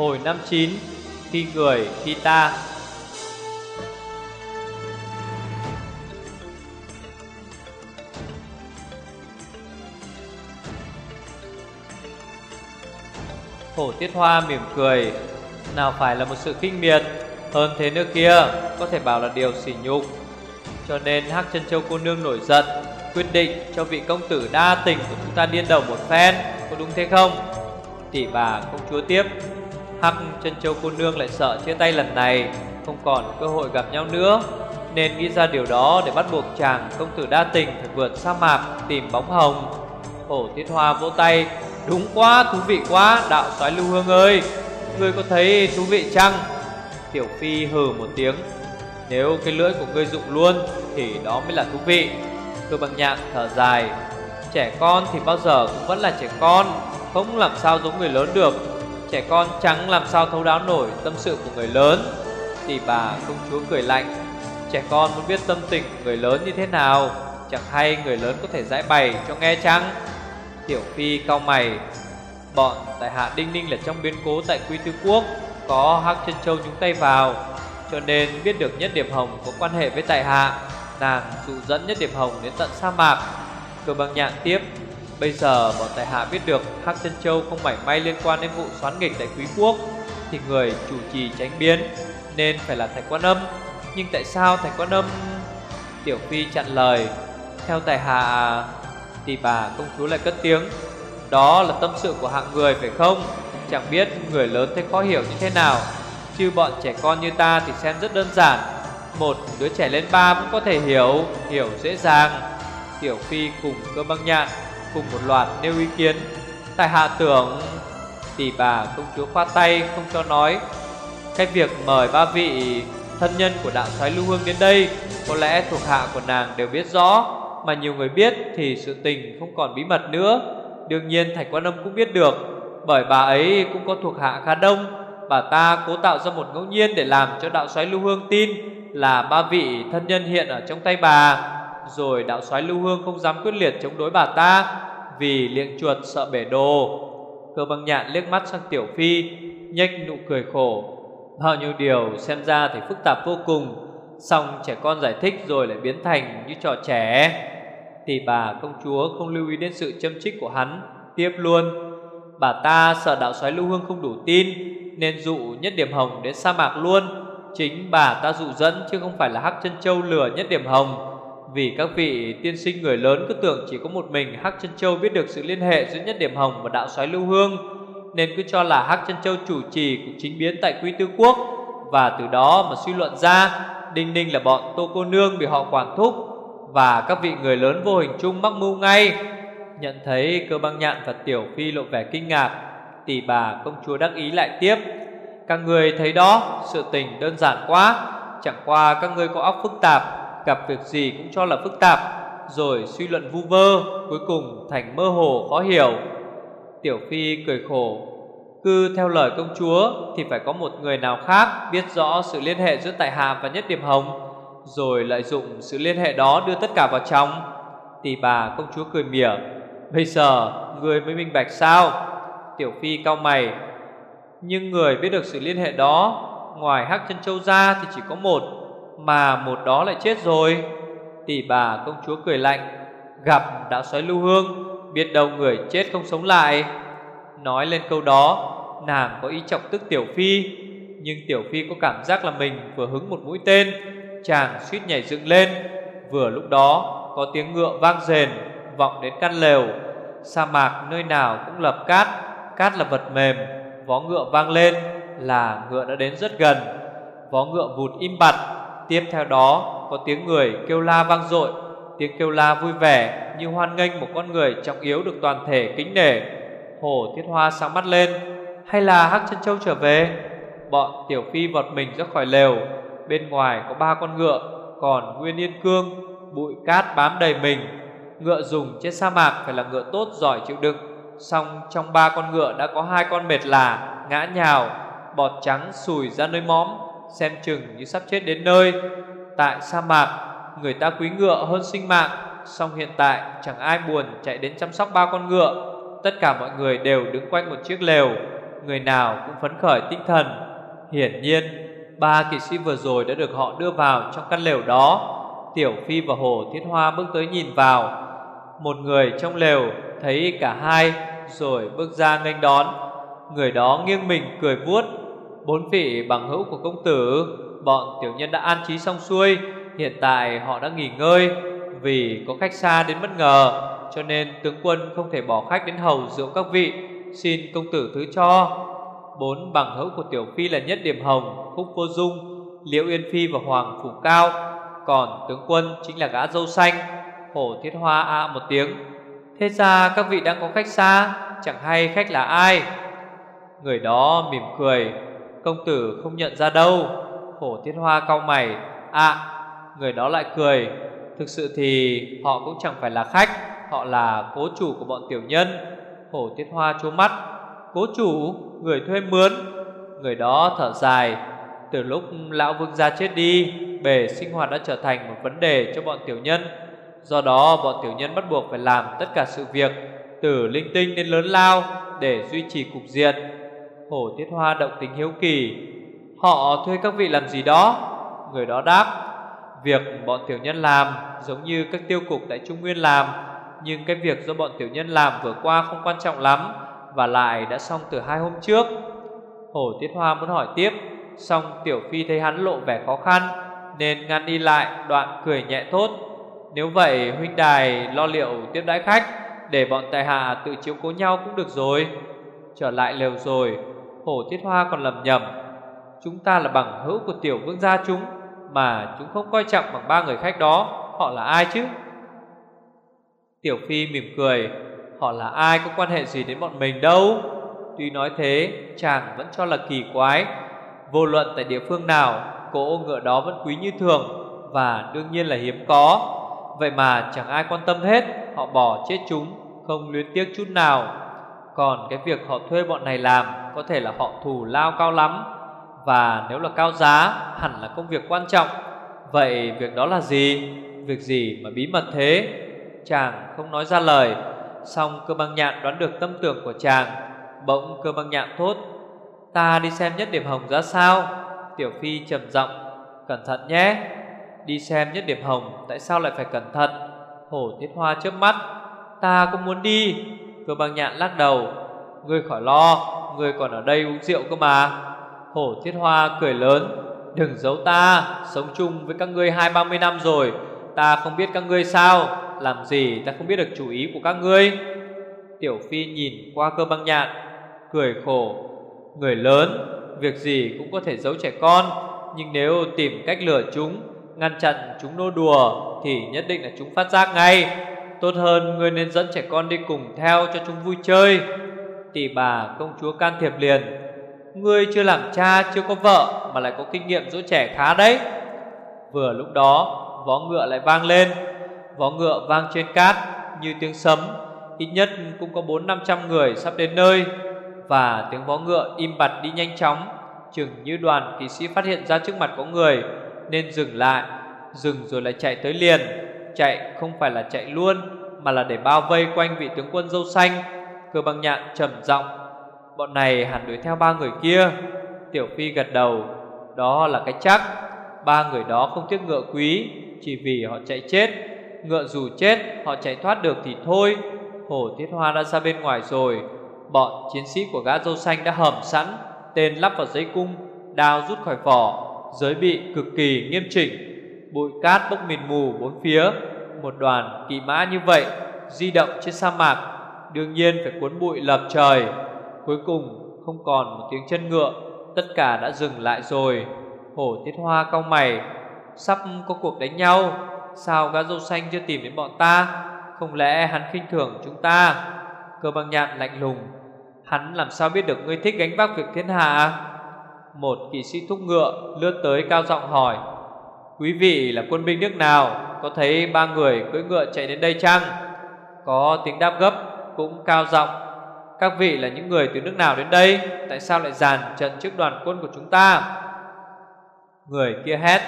Hồi năm chín, Khi người, khi ta. Thổ Tiết Hoa mỉm cười, Nào phải là một sự kinh miệt, Hơn thế nữa kia, Có thể bảo là điều sỉ nhục. Cho nên Hắc chân Châu cô nương nổi giận, Quyết định cho vị công tử đa tình của chúng ta điên đầu một phen, Có đúng thế không? Tỷ bà công chúa tiếp. Hắc chân Châu cô nương lại sợ chia tay lần này Không còn cơ hội gặp nhau nữa. Nên nghĩ ra điều đó để bắt buộc chàng công tử đa tình phải vượt sa mạc tìm bóng hồng. Hổ Tiết Hoa vỗ tay Đúng quá, thú vị quá, đạo soái Lưu Hương ơi Ngươi có thấy thú vị chăng? Tiểu Phi hừ một tiếng Nếu cái lưỡi của ngươi dụng luôn Thì đó mới là thú vị. Cơ bằng nhạn thở dài Trẻ con thì bao giờ cũng vẫn là trẻ con Không làm sao giống người lớn được. Trẻ con chẳng làm sao thấu đáo nổi tâm sự của người lớn. Tỷ bà công chúa cười lạnh, Trẻ con muốn biết tâm tình của người lớn như thế nào, Chẳng hay người lớn có thể giải bày cho nghe chăng? Tiểu Phi cao mày, Bọn tại hạ Đinh Ninh là trong biến cố tại Quy Tư Quốc, Có Hắc Chân Châu nhúng tay vào, Cho nên biết được Nhất Điểm Hồng có quan hệ với tại hạ, Nàng dụ dẫn Nhất Điểm Hồng đến tận sa mạc. Cơ băng nhạn tiếp Bây giờ bọn tài hạ biết được Hắc Chân Châu không mảy may liên quan đến vụ xoán nghịch tại Quý Quốc Thì người chủ trì tránh biến Nên phải là Thạch Quan Âm. Nhưng tại sao Thạch Quan Âm, Tiểu Phi chặn lời? Theo tài hạ, thì bà công chúa lại cất tiếng. Đó là tâm sự của hạng người phải không? Chẳng biết người lớn thấy khó hiểu như thế nào. Chứ bọn trẻ con như ta thì xem rất đơn giản. Một đứa trẻ lên ba cũng có thể hiểu Hiểu dễ dàng. Tiểu Phi cùng cơ băng nhạn. Cùng một loạt nêu ý kiến Tại hạ tưởng Tỷ bà công chúa khoa tay không cho nói Cái việc mời ba vị thân nhân của đạo soái lưu hương đến đây Có lẽ thuộc hạ của nàng đều biết rõ mà nhiều người biết thì sự tình không còn bí mật nữa. Đương nhiên Thạch Quan Âm cũng biết được, bởi bà ấy cũng có thuộc hạ khá đông. Bà ta cố tạo ra một ngẫu nhiên để làm cho đạo soái Lưu Hương tin là ba vị thân nhân hiện ở trong tay bà. Rồi đạo soái Lưu Hương không dám quyết liệt chống đối bà ta vì liệng chuột sợ bể đồ. Cơ băng nhạn liếc mắt sang Tiểu Phi, nhếch nụ cười khổ. Bao nhiêu điều xem ra thì phức tạp vô cùng Xong trẻ con giải thích rồi lại biến thành như trò trẻ Thì bà công chúa không lưu ý đến sự châm trích của hắn Tiếp luôn Bà ta sợ đạo xoáy lưu hương không đủ tin Nên dụ nhất điểm hồng đến sa mạc luôn Chính bà ta dụ dẫn chứ không phải là Hắc chân Châu lừa nhất điểm hồng vì các vị tiên sinh người lớn cứ tưởng chỉ có một mình Hắc chân Châu biết được sự liên hệ giữa nhất điểm hồng và đạo Soái lưu hương, Nên cứ cho là Hắc chân Châu chủ trì cuộc chính biến tại Quy Tư Quốc. Và từ đó mà suy luận ra, Đinh Ninh là bọn Tô Cô Nương bị họ quản thúc, Và các vị người lớn vô hình chung mắc mưu ngay. Nhận thấy cơ băng nhạn và tiểu phi lộ vẻ kinh ngạc Tỷ bà công chúa đắc ý lại tiếp. Các người thấy đó, Sự tình đơn giản quá, Chẳng qua các ngươi có óc phức tạp Gặp việc gì cũng cho là phức tạp, Rồi suy luận vu vơ, Cuối cùng thành mơ hồ, khó hiểu. Tiểu phi cười khổ. Cứ theo lời công chúa Thì phải có một người nào khác Biết rõ sự liên hệ giữa tại hạ và nhất điểm hồng, Rồi lợi dụng sự liên hệ đó Đưa tất cả vào trong. Tỷ bà công chúa cười mỉa. Bây giờ, người mới minh bạch sao? Tiểu phi cao mày. Nhưng người biết được sự liên hệ đó, Ngoài Hắc chân Châu ra thì chỉ có một. Mà một đó lại chết rồi. Tỷ bà công chúa cười lạnh, Gặp đã xoáy lưu hương, Biết đâu người chết không sống lại. Nói lên câu đó, Nàng có ý chọc tức Tiểu Phi, Nhưng Tiểu Phi có cảm giác là mình vừa hứng một mũi tên, Chàng suýt nhảy dựng lên. Vừa lúc đó, có tiếng ngựa vang rền, Vọng đến căn lều. Sa mạc nơi nào cũng lập cát Cát là vật mềm, Vó ngựa vang lên, là ngựa đã đến rất gần. Vó ngựa vụt im bặt Tiếp theo đó, có tiếng người kêu la vang dội, Tiếng kêu la vui vẻ Như hoan nghênh một con người trọng yếu được toàn thể kính nể. Hồ Thiết Hoa sáng mắt lên, Hay là Hắc Chân Châu trở về? Bọn Tiểu Phi vọt mình ra khỏi lều, Bên ngoài có ba con ngựa, Còn Nguyên Yên Cương, Bụi cát bám đầy mình. Ngựa dùng trên sa mạc phải là ngựa tốt giỏi chịu đựng Xong trong ba con ngựa đã có hai con mệt lả, Ngã nhào, Bọt trắng sùi ra nơi móm Xem chừng như sắp chết đến nơi. Tại sa mạc, Người ta quý ngựa hơn sinh mạng, song hiện tại chẳng ai buồn chạy đến chăm sóc ba con ngựa. Tất cả mọi người đều đứng quanh một chiếc lều, Người nào cũng phấn khởi tinh thần. Hiển nhiên, Ba kỵ sĩ vừa rồi đã được họ đưa vào trong căn lều đó. Tiểu Phi và Hồ Thiết Hoa bước tới nhìn vào. Một người trong lều thấy cả hai Rồi bước ra nghênh đón. Người đó nghiêng mình cười vuốt Bốn vị bằng hữu của công tử Bọn tiểu nhân đã an trí xong xuôi Hiện tại họ đã nghỉ ngơi Vì có khách xa đến bất ngờ Cho nên tướng quân không thể bỏ khách đến hầu rượu các vị. Xin công tử thứ cho. Bốn bằng hữu của Tiểu Phi là Nhất Điểm Hồng, Khúc Vô Dung, Liễu Yên Phi và Hoàng Phủ Cao. Còn tướng quân chính là gã dâu xanh Hổ Thiết Hoa a một tiếng. Thế ra các vị đang có khách xa Chẳng hay khách là ai? Người đó mỉm cười Công tử không nhận ra đâu. Khổ tiết Hoa cau mày. À người đó lại cười. Thực sự thì họ cũng chẳng phải là khách, Họ là cố chủ của bọn tiểu nhân. Khổ tiết Hoa chố mắt. Cố chủ, người thuê mướn. Người đó thở dài. Từ lúc lão vương gia chết đi, Bể sinh hoạt đã trở thành một vấn đề cho bọn tiểu nhân. Do đó, bọn tiểu nhân bắt buộc phải làm tất cả sự việc, Từ linh tinh đến lớn lao, Để duy trì cục diện. Hổ Tiết Hoa động tính hiếu kỳ. Họ thuê các vị làm gì đó? Người đó đáp, Việc bọn tiểu nhân làm Giống như các tiêu cục tại Trung Nguyên làm, Nhưng cái việc do bọn tiểu nhân làm vừa qua không quan trọng lắm Và lại đã xong từ hai hôm trước. Hổ Tiết Hoa muốn hỏi tiếp, Xong Tiểu Phi thấy hắn lộ vẻ khó khăn Nên ngăn đi lại đoạn cười nhẹ thốt, Nếu vậy, huynh đài lo liệu tiếp đãi khách, Để bọn tài hạ tự chiếu cố nhau cũng được rồi. Trở lại lều rồi Hồ Tiết Hoa còn lầm nhầm. Chúng ta là bằng hữu của tiểu vương gia chúng, Mà chúng không coi trọng bằng ba người khách đó. Họ là ai chứ? Tiểu Phi mỉm cười. Họ là ai có quan hệ gì đến bọn mình đâu? Tuy nói thế, Chàng vẫn cho là kỳ quái. Vô luận tại địa phương nào Cỗ ngựa đó vẫn quý như thường Và đương nhiên là hiếm có. Vậy mà chẳng ai quan tâm hết, Họ bỏ chết chúng, Không luyến tiếc chút nào. Còn cái việc họ thuê bọn này làm Có thể là họ thù lao cao lắm. Và nếu là cao giá, Hẳn là công việc quan trọng. Vậy việc đó là gì? Việc gì mà bí mật thế? Chàng không nói ra lời. Xong cơ băng nhạn đoán được tâm tưởng của chàng, Bỗng cơ băng nhạn thốt, Ta đi xem nhất điểm hồng ra sao? Tiểu Phi trầm giọng, Cẩn thận nhé, Đi xem nhất điểm hồng Tại sao lại phải cẩn thận? Hổ thiết hoa trước mắt, Ta cũng muốn đi Cơ băng nhạn lắc đầu. Ngươi khỏi lo, Ngươi còn ở đây uống rượu cơ mà. Hổ thiết hoa cười lớn. Đừng giấu ta, Sống chung với các ngươi hai, ba mươi năm rồi. Ta không biết các ngươi sao. Làm gì ta không biết được chủ ý của các ngươi? Tiểu Phi nhìn qua cơ băng nhạn, Cười khổ, Người lớn. Việc gì cũng có thể giấu trẻ con, Nhưng nếu tìm cách lừa chúng, Ngăn chặn chúng nô đùa Thì nhất định là chúng phát giác ngay. Tốt hơn, ngươi nên dẫn trẻ con đi cùng theo cho chúng vui chơi. Tỷ bà công chúa can thiệp liền, Ngươi chưa làm cha, chưa có vợ Mà lại có kinh nghiệm dỗ trẻ khá đấy. Vừa lúc đó, Vó ngựa lại vang lên. Vó ngựa vang trên cát Như tiếng sấm, Ít nhất cũng có bốn năm trăm người sắp đến nơi. Và tiếng vó ngựa im bặt đi nhanh chóng, Chừng như đoàn kỵ sĩ phát hiện ra trước mặt có người, Nên dừng lại, Dừng rồi lại chạy tới liền. Chạy không phải là chạy luôn, Mà là để bao vây quanh vị tướng quân dâu xanh. Cơ băng nhạn trầm giọng, Bọn này hẳn đuổi theo ba người kia. Tiểu Phi gật đầu, Đó là cái chắc. Ba người đó không tiếc ngựa quý, Chỉ vì họ chạy chết. Ngựa dù chết, họ chạy thoát được thì thôi. Hổ Thiết Hoa đã ra bên ngoài rồi. Bọn chiến sĩ của gã dâu xanh đã hầm sẵn, Tên lắp vào dây cung, Đao rút khỏi vỏ, Giới bị cực kỳ nghiêm chỉnh. Bụi cát bốc mịn mù bốn phía, Một đoàn kỵ mã như vậy Di động trên sa mạc, Đương nhiên phải cuốn bụi lập trời. Cuối cùng không còn một tiếng chân ngựa, Tất cả đã dừng lại rồi. Hổ Tiết Hoa cau mày, Sắp có cuộc đánh nhau, Sao gã dâu xanh chưa tìm đến bọn ta? Không lẽ hắn khinh thường chúng ta? Cơ băng nhạn lạnh lùng, Hắn làm sao biết được ngươi thích gánh vác việc thiên hạ? Một kỵ sĩ thúc ngựa Lướt tới cao giọng hỏi. Quý vị là quân binh nước nào Có thấy ba người cưỡi ngựa chạy đến đây chăng? Có tiếng đáp gấp Cũng cao giọng. Các vị là những người từ nước nào đến đây? Tại sao lại dàn trận trước đoàn quân của chúng ta? Người kia hét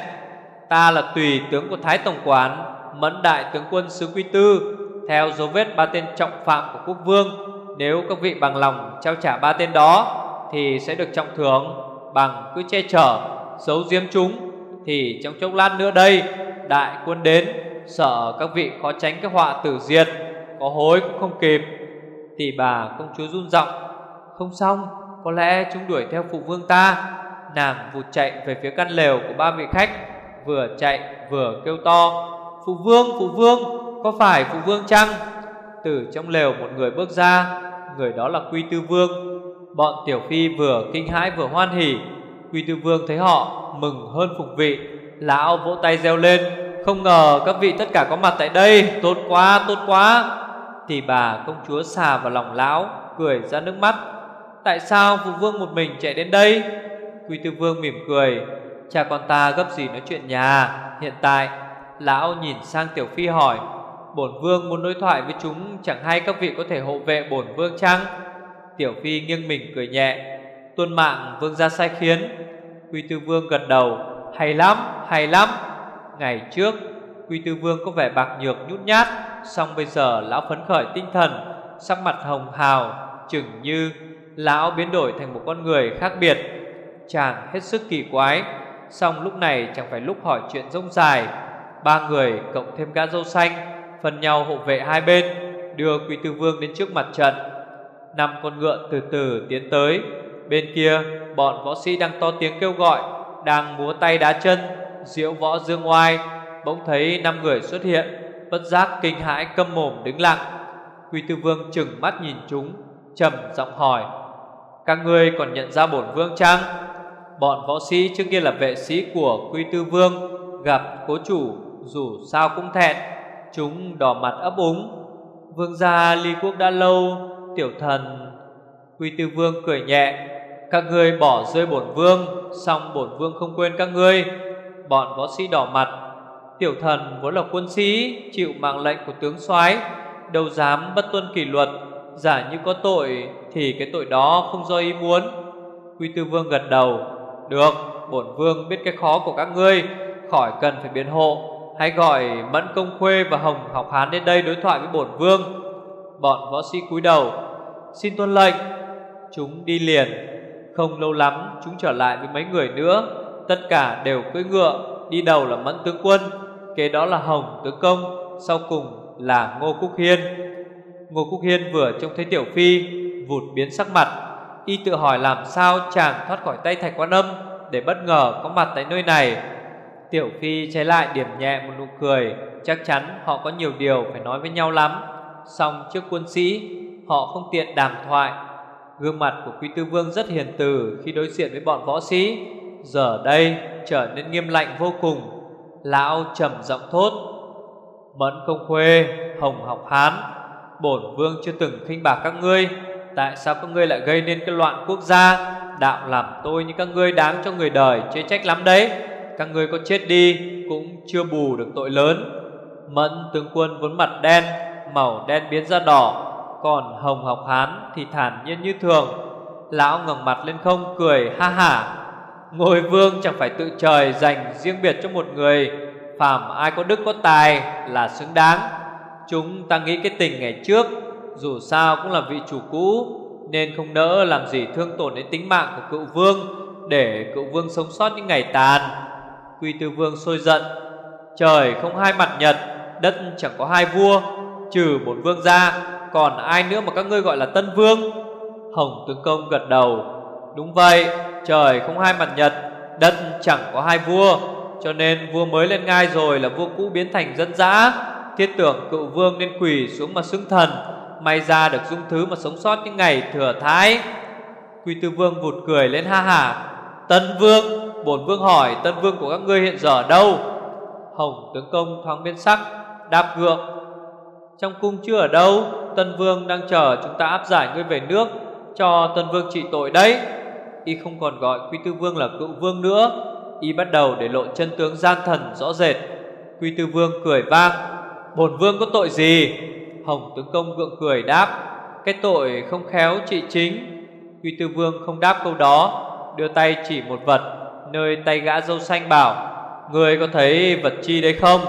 Ta là tùy tướng của Thái Tổng Quán, Mẫn đại tướng quân sứ Quy Tư Theo dấu vết ba tên trọng phạm của quốc vương. Nếu các vị bằng lòng trao trả ba tên đó thì sẽ được trọng thưởng Bằng cứ che chở Giấu giếm chúng. Thì trong chốc lát nữa đây Đại quân đến Sợ các vị khó tránh cái họa tử diệt Có hối cũng không kịp. Thì bà công chúa run giọng Không xong Có lẽ chúng đuổi theo phụ vương ta. Nàng vụt chạy về phía căn lều của ba vị khách Vừa chạy vừa kêu to Phụ vương, phụ vương Có phải phụ vương chăng? Từ trong lều một người bước ra Người đó là Quy Tư Vương. Bọn Tiểu Phi vừa kinh hãi vừa hoan hỉ Quy Tư Vương thấy họ mừng hơn phục vị. Lão vỗ tay reo lên Không ngờ các vị tất cả có mặt tại đây Tốt quá, tốt quá. Thì bà công chúa xà vào lòng lão Cười ra nước mắt. Tại sao phụ vương một mình chạy đến đây? Quy Tư Vương mỉm cười. Cha con ta gấp gì nói chuyện nhà? Hiện tại Lão nhìn sang Tiểu Phi hỏi Bổn Vương muốn đối thoại với chúng Chẳng hay các vị có thể hộ vệ bổn Vương chăng? Tiểu Phi nghiêng mình cười nhẹ. Tuân mạng Vương ra sai khiến. Quy Tư Vương gật đầu Hay lắm, hay lắm. Ngày trước Quy Tư Vương có vẻ bạc nhược nhút nhát Xong bây giờ lão phấn khởi tinh thần Sắc mặt hồng hào Chừng như lão biến đổi thành một con người khác biệt. Chàng hết sức kỳ quái Xong lúc này chẳng phải lúc hỏi chuyện rông dài. Ba người cộng thêm gã dâu xanh Phần nhau hộ vệ hai bên Đưa quy Tư Vương đến trước mặt trận. Năm con ngựa từ từ tiến tới Bên kia, bọn võ sĩ đang to tiếng kêu gọi, Đang múa tay đá chân, Diễu võ dương oai. Bỗng thấy năm người xuất hiện, Bất giác kinh hãi câm mồm đứng lặng. Quy Tư Vương chừng mắt nhìn chúng, trầm giọng hỏi, Các ngươi còn nhận ra bổn vương chăng? Bọn võ sĩ trước kia là vệ sĩ của Quy Tư Vương, Gặp cố chủ, dù sao cũng thẹn. Chúng đỏ mặt ấp úng, Vương gia ly quốc đã lâu, Tiểu thần. Quy Tư Vương cười nhẹ các ngươi bỏ rơi bổn vương, Xong bổn vương không quên các ngươi. Bọn võ sĩ đỏ mặt. Tiểu thần vốn là quân sĩ, Chịu mạng lệnh của tướng soái, Đâu dám bất tuân kỷ luật. Giả như có tội, Thì cái tội đó không do ý muốn. Quy Tư Vương gật đầu. Được, bổn vương biết cái khó của các ngươi, Khỏi cần phải biến hộ. Hãy gọi Mẫn Công Khuê và Hồng Học Hán đến đây đối thoại với bổn vương. Bọn võ sĩ cúi đầu. Xin tuân lệnh. Chúng đi liền. Không lâu lắm chúng trở lại với mấy người nữa. Tất cả đều cưỡi ngựa, Đi đầu là Mẫn Tướng Quân, Kế đó là Hồng Tướng Công, Sau cùng là Ngô Cúc Hiên. Ngô Cúc Hiên vừa trông thấy Tiểu Phi, Vụt biến sắc mặt, Y tự hỏi làm sao chàng thoát khỏi tay Thạch Quan Âm Để bất ngờ có mặt tại nơi này. Tiểu Phi trái lại điểm nhẹ một nụ cười, Chắc chắn họ có nhiều điều phải nói với nhau lắm. Xong trước quân sĩ, Họ không tiện đàm thoại Gương mặt của Quý Tư Vương rất hiền từ Khi đối diện với bọn võ sĩ. Giờ đây trở nên nghiêm lạnh vô cùng, Lão trầm giọng thốt, Mẫn công khuê, Hồng học hán, Bổn vương chưa từng khinh bạc các ngươi, Tại sao các ngươi lại gây nên cái loạn quốc gia? Đạo làm tôi như các ngươi đáng cho người đời, Chê trách lắm đấy. Các ngươi có chết đi cũng chưa bù được tội lớn. Mẫn tướng quân vốn mặt đen, Màu đen biến ra đỏ còn hồng học hán thì thản nhiên như thường. Lão ngẩng mặt lên không, cười, ha hả Ngôi vương chẳng phải tự trời dành riêng biệt cho một người, Phàm ai có đức có tài là xứng đáng. Chúng ta nghĩ cái tình ngày trước, Dù sao cũng là vị chủ cũ, Nên không nỡ làm gì thương tổn đến tính mạng của cựu vương Để cựu vương sống sót những ngày tàn. Quy Tư Vương sôi giận, Trời không hai mặt nhật, Đất chẳng có hai vua, Trừ một vương ra còn ai nữa mà các ngươi gọi là Tân Vương? Hồng Tướng Công gật đầu. Đúng vậy, Trời không hai mặt nhật, Đất chẳng có hai vua, Cho nên vua mới lên ngai rồi là vua cũ biến thành dân dã. Thiết tưởng cựu vương nên quỳ xuống mà xưng thần, May ra được dung thứ mà sống sót những ngày thừa thái. Quy Tư Vương vụt cười lên ha hả. Tân Vương, Bổn vương hỏi tân vương của các ngươi hiện giờ ở đâu? Hồng tướng công thoáng biến sắc, Đáp gượng. Trong cung chưa ở đâu? Tân vương đang chờ chúng ta áp giải ngươi về nước Cho tân vương trị tội đấy. Y không còn gọi Quy Tư Vương là cựu vương nữa. Y bắt đầu để lộ chân tướng gian thần rõ rệt. Quy Tư Vương cười vang, Bổn vương có tội gì? Hồng tướng công gượng cười đáp, Cái tội không khéo trị chính. Quy Tư Vương không đáp câu đó, Đưa tay chỉ một vật Nơi tay gã dâu xanh bảo Người có thấy vật chi đấy không?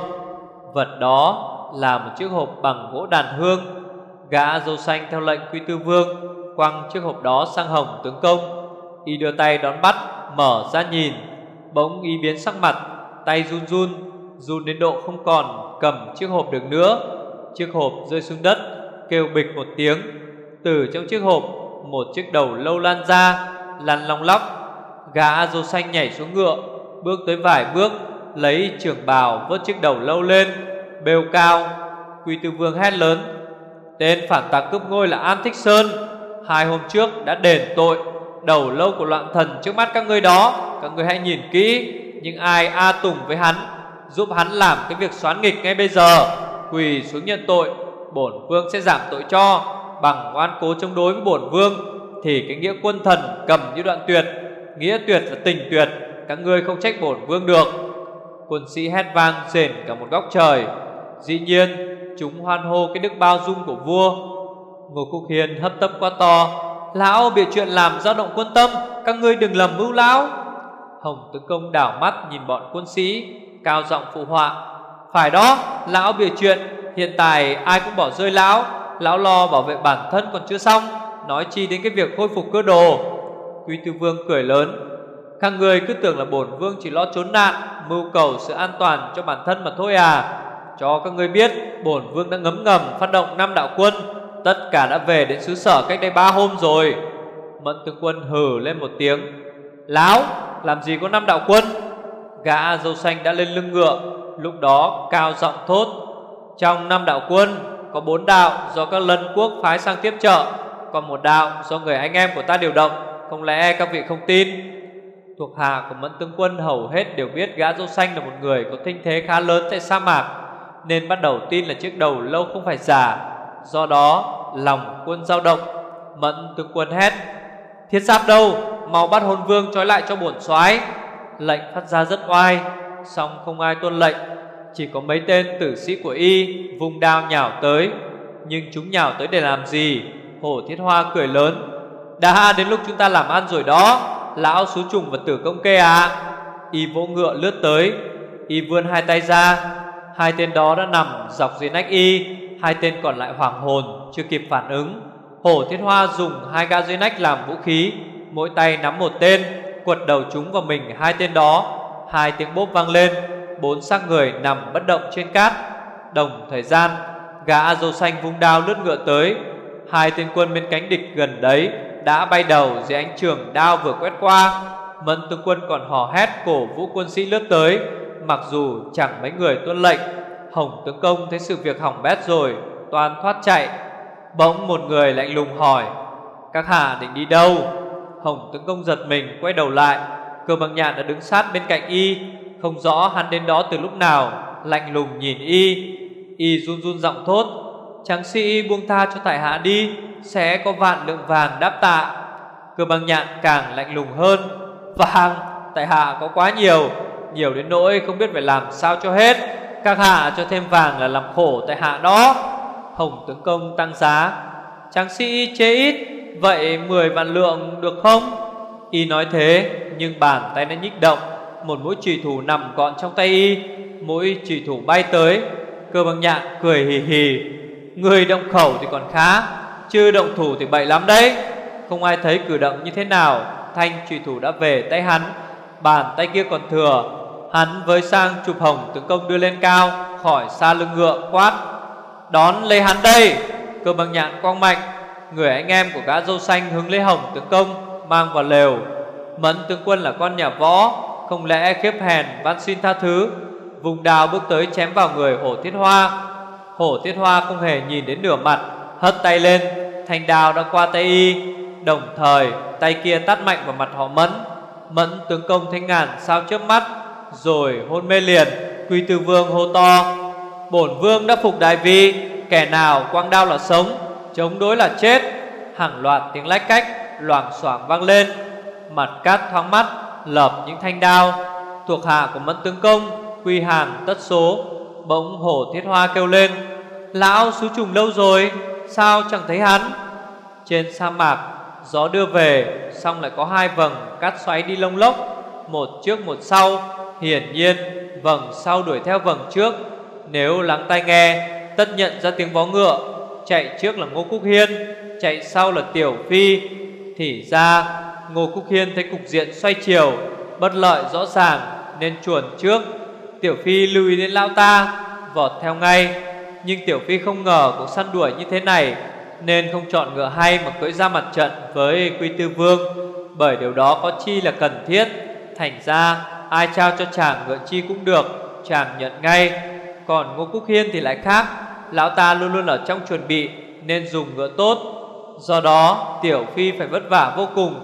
Vật đó là một chiếc hộp bằng gỗ đàn hương. Gã dâu xanh theo lệnh Quy Tư Vương, Quăng chiếc hộp đó sang Hồng tướng công. Y đưa tay đón bắt, Mở ra nhìn. Bỗng y biến sắc mặt, Tay run run Run đến độ không còn, cầm chiếc hộp được nữa. Chiếc hộp rơi xuống đất, Kêu bịch một tiếng. Từ trong chiếc hộp, Một chiếc đầu lâu lan ra, Lăn long lóc. Gã dâu xanh nhảy xuống ngựa, Bước tới vài bước, Lấy trường bào vớt chiếc đầu lâu lên, Bêu cao. Quy tư vương hét lớn Tên phản tặc cướp ngôi là An Thích Sơn. Hai hôm trước đã đền tội, Đầu lâu của loạn thần trước mắt các ngươi đó. Các ngươi hãy nhìn kỹ Nhưng ai A Tùng với hắn, Giúp hắn làm cái việc xoán nghịch ngay bây giờ. Quỳ xuống nhận tội, Bổn vương sẽ giảm tội cho. Bằng ngoan cố chống đối với bổn vương, Thì cái nghĩa quân thần cầm như đoạn tuyệt. Nghĩa tuyệt là tình tuyệt, Các ngươi không trách bổn vương được. Quân sĩ hét vang rền cả một góc trời. Dĩ nhiên Chúng hoan hô cái đức bao dung của vua. Ngô Quốc Hiền hấp tấp quá to. Lão bị chuyện làm dao động quân tâm, Các ngươi đừng lầm mưu lão. Hồng tướng công đảo mắt nhìn bọn quân sĩ, Cao giọng phụ họa. Phải đó, lão bị chuyện, Hiện tại ai cũng bỏ rơi lão. Lão lo bảo vệ bản thân còn chưa xong, Nói chi đến cái việc khôi phục cơ đồ. Quý tư vương cười lớn. Các người cứ tưởng là bổn vương chỉ lo trốn nạn, Mưu cầu sự an toàn cho bản thân mà thôi à. Cho các người biết, Bổn vương đã ngấm ngầm phát động năm đạo quân. Tất cả đã về đến xứ sở cách đây ba hôm rồi. Mẫn tướng quân hừ lên một tiếng. Láo Làm gì có năm đạo quân? Gã dâu xanh đã lên lưng ngựa. Lúc đó, cao giọng thốt. Trong năm đạo quân, Có bốn đạo do các lân quốc phái sang tiếp trợ. Còn một đạo do người anh em của ta điều động. Không lẽ các vị không tin? Thuộc hạ của Mẫn Tướng Quân hầu hết đều biết gã dâu xanh là một người có thanh thế khá lớn tại sa mạc. Nên bắt đầu tin là chiếc đầu lâu không phải giả. Do đó, lòng quân dao động, Mẫn tướng quân hét, Thiết giáp đâu? Mau bắt hồn vương trói lại cho bổn soái. Lệnh phát ra rất oai, song không ai tuân lệnh. Chỉ có mấy tên tử sĩ của y Vùng đao nhào tới. Nhưng chúng nhào tới để làm gì? Hổ thiết hoa cười lớn, Đã đến lúc chúng ta làm ăn rồi đó, Lão số trùng và tử công kê à Y vỗ ngựa lướt tới, Y vươn hai tay ra Hai tên đó đã nằm dọc dưới nách y, Hai tên còn lại hoảng hồn, Chưa kịp phản ứng. Hổ thiết hoa dùng hai ga dưới nách làm vũ khí, Mỗi tay nắm một tên, Quật đầu chúng vào mình hai tên đó. Hai tiếng bốp vang lên, Bốn xác người nằm bất động trên cát. Đồng thời gian, Gã dâu xanh vung đao lướt ngựa tới. Hai tên quân bên cánh địch gần đấy Đã bay đầu dưới ánh trường đao vừa quét qua. Mẫn tướng quân còn hò hét cổ vũ quân sĩ lướt tới. Mặc dù chẳng mấy người tuân lệnh, Hồng tướng công thấy sự việc hỏng bét rồi, Toàn thoát chạy. Bỗng một người lạnh lùng hỏi, Các hạ định đi đâu? Hồng tướng công giật mình, quay đầu lại. Cơ bằng nhạn đã đứng sát bên cạnh y, Không rõ hắn đến đó từ lúc nào, Lạnh lùng nhìn y. Y run run giọng thốt, Tráng sĩ buông tha cho tại hạ đi, Sẽ có vạn lượng vàng đáp tạ. Cơ bằng nhạn càng lạnh lùng hơn Vàng tại hạ có quá nhiều nhiều đến nỗi không biết phải làm sao cho hết. Các hạ cho thêm vàng là làm khổ tại hạ đó. Hồng tướng công tăng giá. Tráng sĩ chế ít, Vậy 10 vạn lượng được không? Y nói thế, Nhưng bàn tay nó nhích động. Một mũi trùy thủ nằm gọn trong tay Y. Mũi trùy thủ bay tới. Cơ bằng nhạn cười hì hì. Người động khẩu thì còn khá, Chứ động thủ thì bậy lắm đấy. Không ai thấy cử động như thế nào. Thanh trùy thủ đã về tay hắn. Bàn tay kia còn thừa. Hắn với sang chụp hồng tướng công đưa lên cao, Khỏi xa lưng ngựa, quát, Đón lấy hắn đây. Cơ bằng nhạn quang mạnh, Người anh em của gã dâu xanh hướng lấy hồng tướng công, Mang vào lều. Mẫn tướng quân là con nhà võ, Không lẽ khiếp hèn van xin tha thứ? Vùng đào bước tới chém vào người hổ thiết hoa. Hổ thiết hoa không hề nhìn đến nửa mặt, Hất tay lên, Thanh đào đã qua tay y. Đồng thời, tay kia tắt mạnh vào mặt họ mẫn. Mẫn tướng công thấy ngàn sao trước mắt rồi hôn mê liền, Quy tư vương hô to, Bổn vương đã phục đại vi, Kẻ nào quang đao là sống, Chống đối là chết. Hàng loạt tiếng lách cách, Loảng xoảng vang lên, Mặt cát thoáng mắt Lợp những thanh đao. Thuộc hạ của mẫn tướng công, Quy hàng tất số, Bỗng hổ thiết hoa kêu lên, Lão xú trùng lâu rồi, Sao chẳng thấy hắn? Trên sa mạc, Gió đưa về, Xong lại có hai vầng cát xoáy đi lông lốc, Một trước một sau Hiển nhiên, vầng sau đuổi theo vầng trước, Nếu lắng tai nghe, Tất nhận ra tiếng vó ngựa, Chạy trước là Ngô Quốc Hiên, Chạy sau là Tiểu Phi, Thì ra, Ngô Cúc Hiên thấy cục diện xoay chiều, Bất lợi rõ ràng, Nên chuồn trước. Tiểu Phi lưu ý đến lão ta, Vọt theo ngay, Nhưng Tiểu Phi không ngờ cuộc săn đuổi như thế này, Nên không chọn ngựa hay mà cưỡi ra mặt trận với Quy Tư Vương, Bởi điều đó có chi là cần thiết. Thành ra ai trao cho chàng ngựa chi cũng được, Chàng nhận ngay. Còn Ngô Cúc Hiên thì lại khác. Lão ta luôn luôn ở trong chuẩn bị, Nên dùng ngựa tốt. Do đó, Tiểu Phi phải vất vả vô cùng.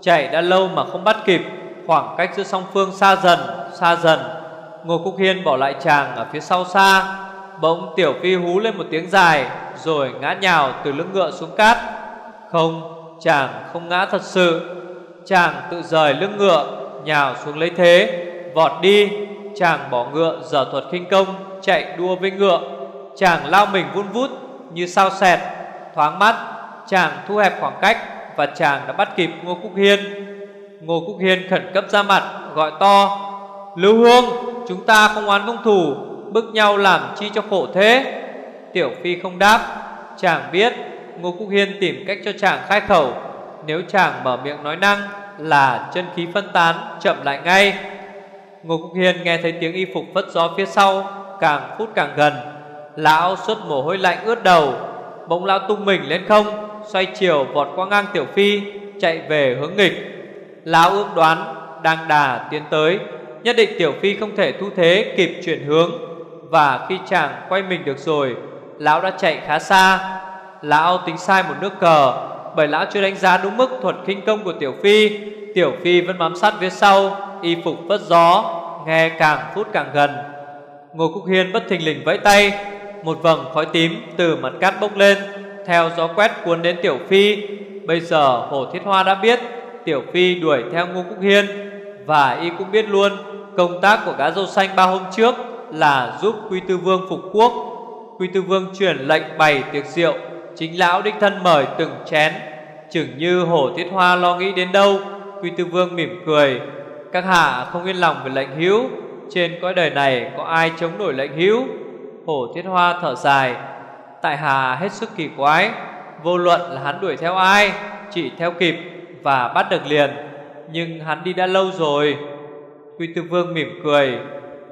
Chạy đã lâu mà không bắt kịp, Khoảng cách giữa song phương xa dần Xa dần. Ngô Cúc Hiên bỏ lại chàng ở phía sau xa. Bỗng Tiểu Phi hú lên một tiếng dài, Rồi ngã nhào từ lưng ngựa xuống cát. Không, Chàng không ngã thật sự. Chàng tự rời lưng ngựa Nhào xuống lấy thế, Vọt đi. Chàng bỏ ngựa, dở thuật khinh công, Chạy đua với ngựa. Chàng lao mình vun vút như sao xẹt Thoáng mắt Chàng thu hẹp khoảng cách Và chàng đã bắt kịp Ngô Cúc Hiên. Ngô Cúc Hiên khẩn cấp ra mặt, Gọi to, Lưu Hương Chúng ta không oán công thủ Bức nhau làm chi cho khổ thế? Tiểu Phi không đáp. Chàng biết Ngô Cúc Hiên tìm cách cho chàng khai khẩu. Nếu chàng mở miệng nói năng là chân khí phân tán Chậm lại ngay. Ngô Cúc Hiên nghe thấy tiếng y phục phất gió phía sau, Càng phút càng gần. Lão xuất mồ hôi lạnh ướt đầu. Bỗng lão tung mình lên không, Xoay chiều vọt qua ngang Tiểu Phi, Chạy về hướng nghịch. Lão ước đoán đang đà tiến tới. Nhất định Tiểu Phi không thể thu thế kịp chuyển hướng. Và khi chàng quay mình được rồi, Lão đã chạy khá xa. Lão tính sai một nước cờ. Bởi lão chưa đánh giá đúng mức thuật kinh công của Tiểu Phi. Tiểu Phi vẫn bám sát phía sau, Y phục phất gió, Nghe càng phút càng gần. Ngô Cúc Hiên bất thình lình vẫy tay, Một vầng khói tím từ mặt cát bốc lên, Theo gió quét cuốn đến Tiểu Phi. Bây giờ Hồ Thiết Hoa đã biết, Tiểu Phi đuổi theo Ngô Cúc Hiên, Và y cũng biết luôn, Công tác của gã dâu xanh ba hôm trước Là giúp Quy Tư Vương phục quốc. Quy Tư Vương truyền lệnh bày tiệc rượu. Chính lão đích thân mời từng chén. Chừng như Hổ Tiết Hoa lo nghĩ đến đâu, Quy Tư Vương mỉm cười. Các hạ không yên lòng về lệnh hữu Trên cõi đời này có ai chống nổi lệnh hữu Hổ Tiết Hoa thở dài. Tại hà hết sức kỳ quái, Vô luận là hắn đuổi theo ai, Chỉ theo kịp và bắt được liền. Nhưng hắn đi đã lâu rồi. Quy Tư Vương mỉm cười.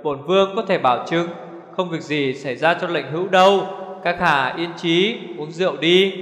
Bổn Vương có thể bảo chứng, Không việc gì xảy ra cho lệnh hữu đâu. Các hạ yên trí uống rượu đi.